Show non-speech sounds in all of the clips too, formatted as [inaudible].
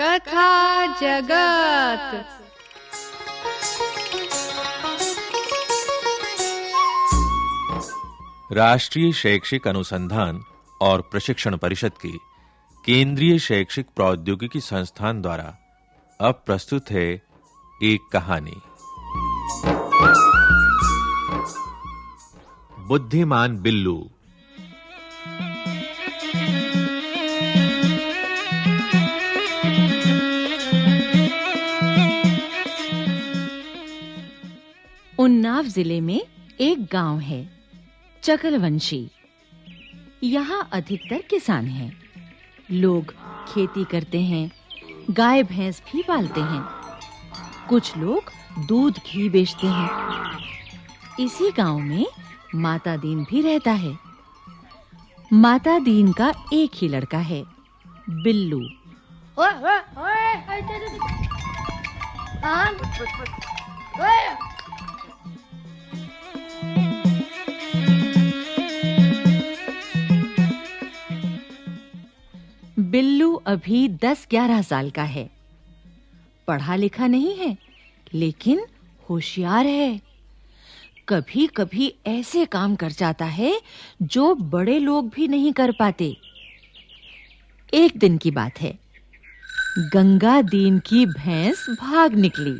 कथा जगत। राष्ट्रीय शैक्षिक अनुसंधान और प्रशिक्षण परिषद की केंद्रीय शैक्षिक प्रौद्योगिकी संस्थान द्वारा अब प्रस्तुत है एक कहानी। बुद्धिमान बिल्लू उन्नाव ज़िले में एक गाँव है, चकलवंशी। यहाँ अधिकतर किसान हैं। लोग खेती करते हैं, गाय, भैंस भी पालते हैं। कुछ लोग दूध, घी बेचते हैं। इसी गाँव में माता दीन भी रहता है। माता दीन का एक ही लड़का है, बिल्लू। ओए ओए ओए बिल्लू अभी 10-11 साल का है। पढ़ा लिखा नहीं है, लेकिन होशियार है। कभी-कभी ऐसे काम कर जाता है जो बड़े लोग भी नहीं कर पाते। एक दिन की बात है। गंगा दीन की भैंस भाग निकली।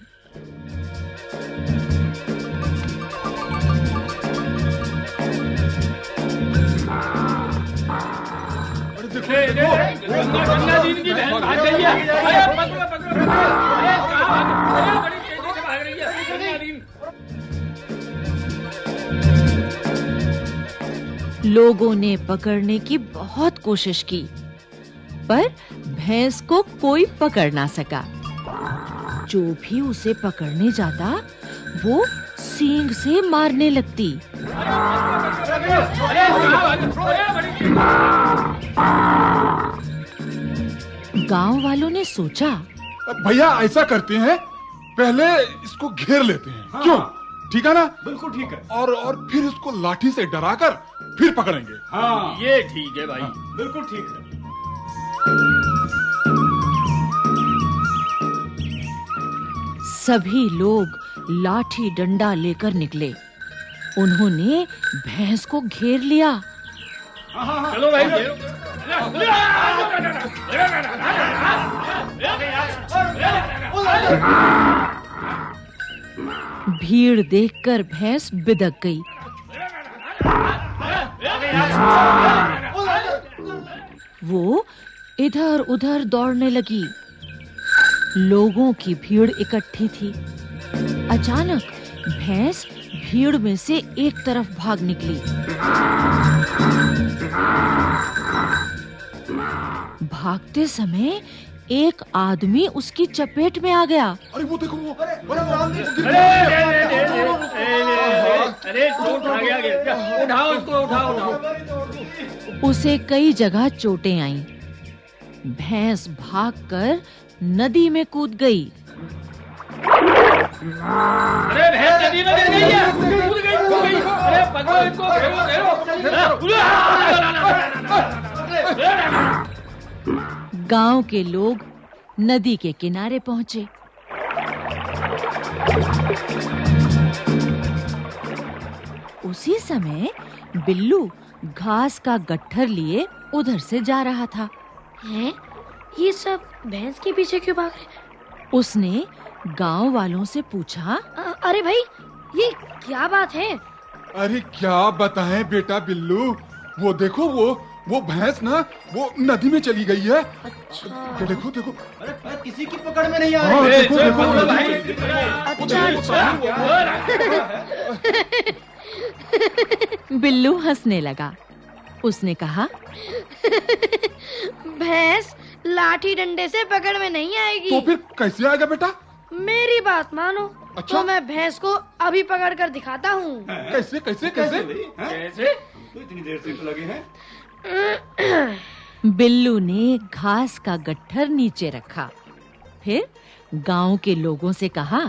लोगों ने पकड़ने की बहुत कोशिश की, पर भैंस को कोई पकड़ ना सका। जो भी उसे पकड़ने जाता, वो सींग से मारने लगती। गाँव वालों ने सोचा भैया ऐसा करते हैं पहले इसको घेर लेते हैं। क्यों? ठीक है ना? बिल्कुल ठीक है। और और फिर इसको लाठी से डराकर फिर पकड़ेंगे। हाँ। ये ठीक है भाई। बिल्कुल ठीक है। सभी लोग लाठी डंडा लेकर निकले। उन्होंने भैंस को घेर लिया। चलो भाई। भीड़ देखकर भैंस बिदक गई। वो इधर-उधर दौड़ने लगी। लोगों की भीड़ इकट्ठी थी। अचानक भैंस भीड़ में से एक तरफ़ भाग निकली भागते समय एक आदमी उसकी चपेट में आ गया अरे वो देखो वो अरे अरे अरे चोट आ गया गिर उठाओ इसको उठाओ उठाओ उसे कई जगह चोटें आईं भैंस भागकर नदी में कूद गई अरे भैंस नदी में गिर गई है कूद गई कूद गई अरे पकड़ो इसको घेरो घेरो गाँव के लोग नदी के किनारे पहुँचे उसी समय बिल्लू घास का गट्ठर लिए उधर से जा रहा था हैं ये सब भैंस के पीछे क्यों भाग रहे उसने गाँव वालों से पूछा? अ- अरे भाई ये क्या बात है? अरे क्या बताएँ बेटा बिल्लू? वो देखो वो वो भैंस ना वो नदी में चली गई है। अच्छा। देखो देखो। अरे पैर किसी की पकड़ में नहीं आ हाँ, रहे देखो, देखो, देखो। भाई। अच्छा अच्छा। [laughs] बिल्लू हंसने लगा। उसने कहा [laughs] भैंस लाठी डंडे से पकड़ में नहीं आएगी। तो फिर कैसे आएगा बेटा? मेरी बात मानो। अच्छा? तो मैं भैंस को अभी पकड़ कर दिखाता हूँ। कैसे कैसे कैसे? कैसे? तो इतनी देर से तो लगे हैं। [clears throat] बिल्लू ने घास का गट्ठर नीचे रखा। फिर गाँव के लोगों से कहा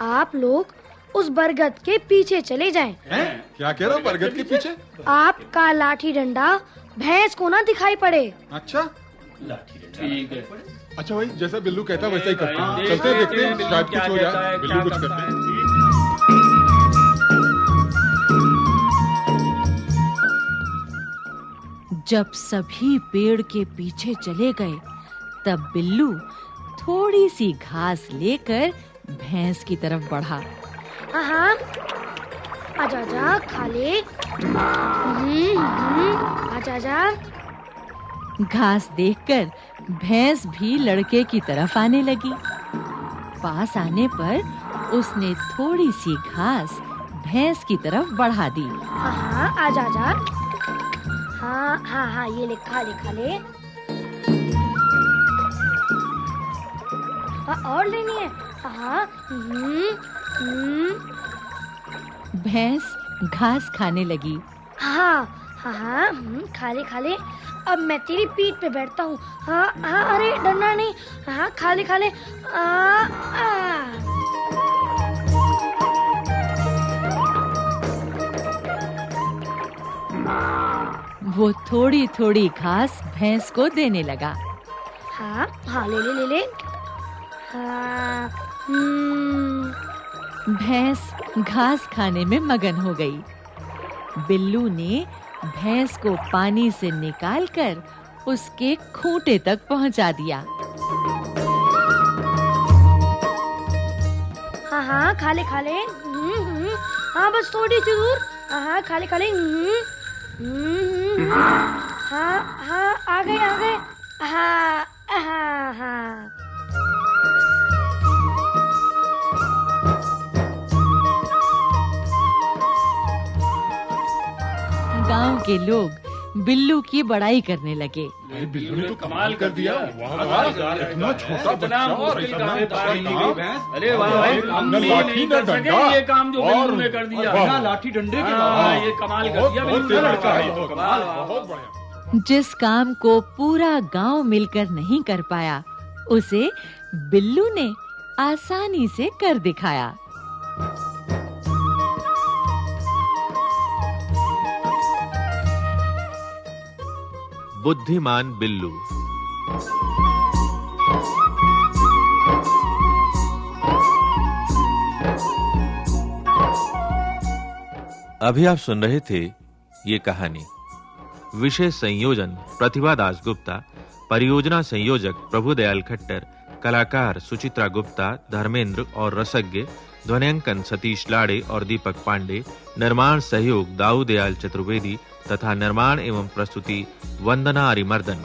आप लोग उस बरगद के पीछे चले जाएँ। हैं? क्या कह रहे हो बरगद के पीछे? आपका लाठी डंडा भैंस को ना दिखाई पड़े। अच्छा। लाठी डंडा। ठीक है। अच्छा भाई जैसा बिल्लू कहता वैसा ही करते। हैं चलते हैं देखते हैं शायद कुछ हो जाए। बिल्लू कुछ करते हैं। जब सभी पेड़ के पीछे चले गए तब बिल्लू थोड़ी सी घास लेकर भैंस की तरफ़ बढ़ा। हाँ आजा आजा खा ले। हम्म, हम्म, आजा आजा। घास देखकर भैंस भी लड़के की तरफ़ आने लगी। पास आने पर उसने थोड़ी सी घास भैंस की तरफ़ बढ़ा दी। हाँ हाँ आजा आजा। हाँ हाँ हाँ ये ले खा ले खा ले। हाँ और लेनी है। हाँ हम्म, हम्म, भैंस घास खाने लगी। हाँ हाँ हाँ हम्म, खा ले खा ले। अब मैं तेरी पीठ पे बैठता हूँ। हाँ हाँ अरे डरना नहीं। हाँ खा ले खा ले आ, आ। वो थोड़ी थोड़ी घास भैंस को देने लगा। हाँ हाँ ले ले ले ले। हाँ हम्म, भैंस घास खाने में मगन हो गई। बिल्लू ने भैंस को पानी से निकालकर उसके खूंटे तक पहुँचा दिया। हाँ हाँ खा ले खा ले हम्म, हम्म, हाँ बस थोड़ी सी दूर हाँ हाँ खा ले खा ले हम्म, हम्म, हम्म, हाँ हाँ आ गए आ गए। हाँ हाँ हाँ। गाँव के लोग बिल्लू की बड़ाई करने लगे। अरे बिल्लू ने तो कमाल कर दिया। वाह वाह इतना छोटा बच्चा और इतना है। अरे वाह भाई हम लाठी नहीं न कर सके डंडा। ये काम जो बिल्लू ने कर दिया। बिना लाठी डंडे के हाँ, हाँ, ये कमाल कर दिया बिल्लू ने। लड़का है तो कमाल बहुत बढ़िया। जिस काम को पूरा गाँव मिलकर नहीं कर पाया उसे बिल्लू ने आसानी से कर दिखाया। बुद्धिमान बिल्लू। अभी आप सुन रहे थे ये कहानी। विषय संयोजन, प्रतिभा दास गुप्ता परियोजना संयोजक प्रभुदयाल खट्टर, कलाकार सुचित्रा गुप्ता, धर्मेंद्र और रसज्ञ ध्वनियांकन सतीश लाड़े और दीपक पांडे, निर्माण सहयोग दाऊदयाल चतुर्वेदी तथा निर्माण एवं प्रस्तुति वंदना अरिमर्दन